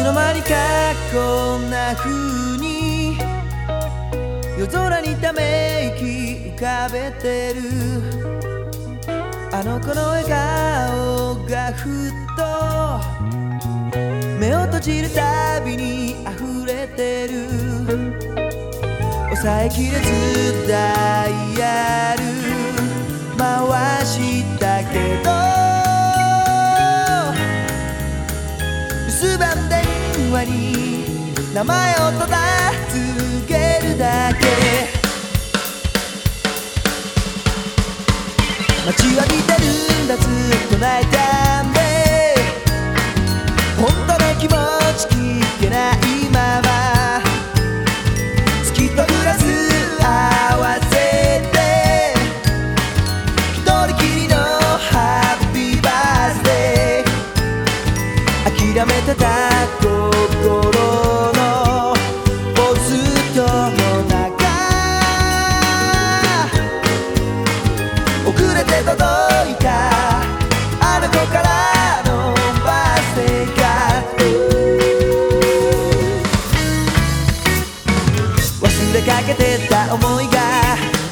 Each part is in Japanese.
つの間にかこんな風に。夜空にため息浮かべてる。あの子の笑顔がふっと。目を閉じるたびに溢れてる。抑えきれずダイヤル。回したに名前をただ続けるだけ。待ちわびてるんだずっと泣いたんで。本当の気持ち聞けないまま月とグラス合わせて。一人きりのハッピーバースデー。諦めてた心のポストの中遅れて届いたあの子からのバスデーが忘れかけてた思いが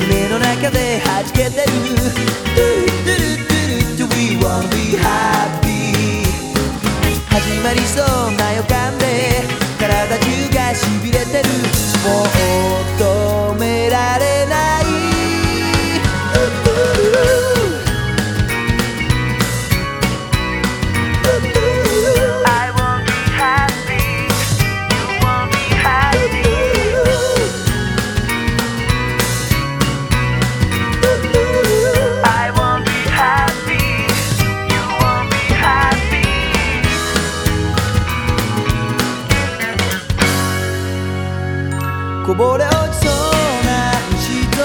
胸の中で弾けてる。We wanna be happy 始まりそうな予感で体中がしびれてる。もう止めこぼれ落ちそうな星空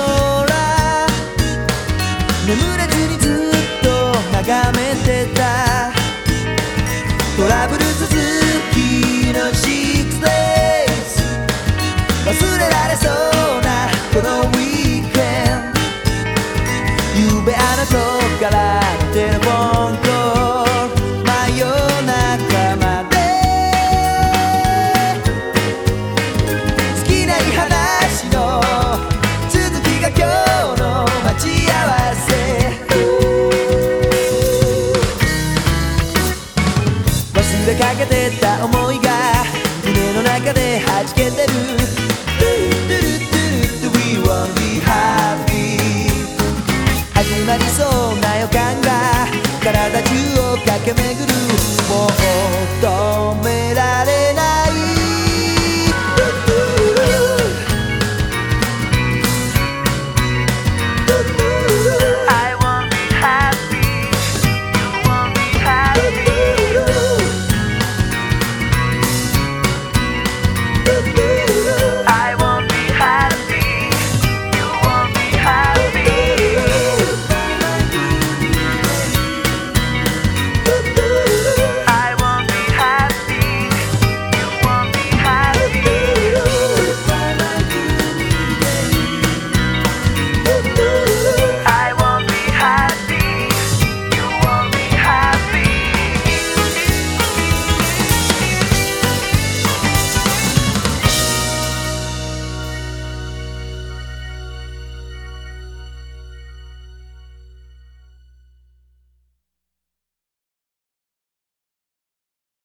眠れずにずっと眺めてた。トラブル続きの Six days 忘れられそうなこのウィークエンド。ゆうべあの子 parada